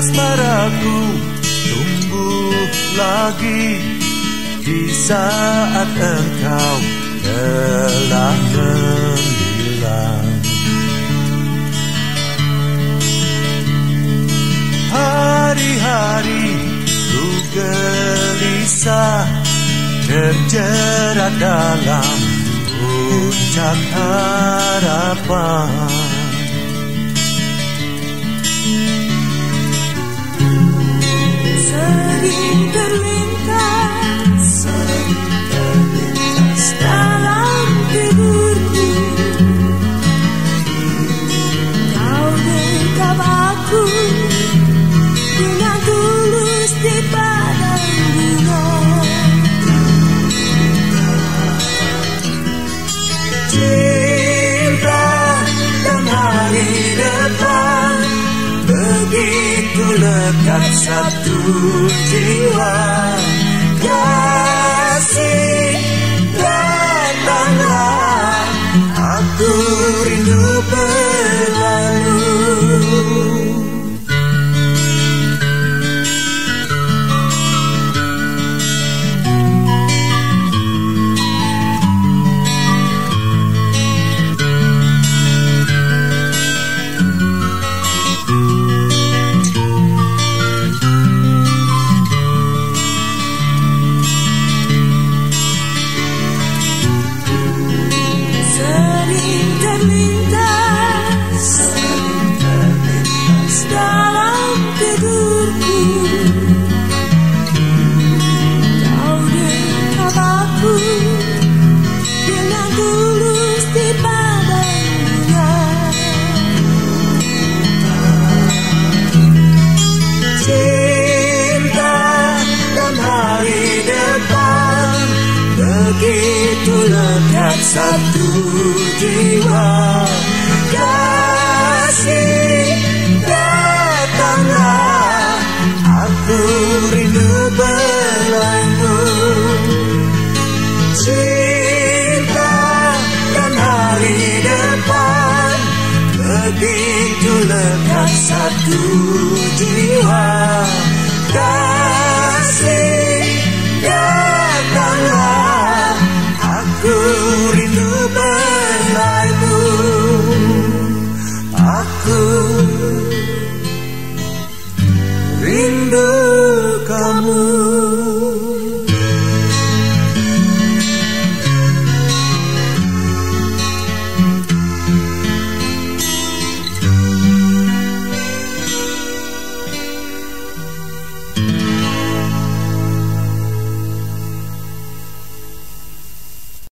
asmaraku tumbuh lagi di saat engkau telah menghilang. Hari-hari ku gelisah terjerat dalam puncak harapan. Begitu lekat satu jiwa. Kasih hari depan begitu lekat satu jiwa. Kasih datanglah, aku rindu berlalu. Cinta dan hari depan begitu lekat satu jiwa. aku rindu.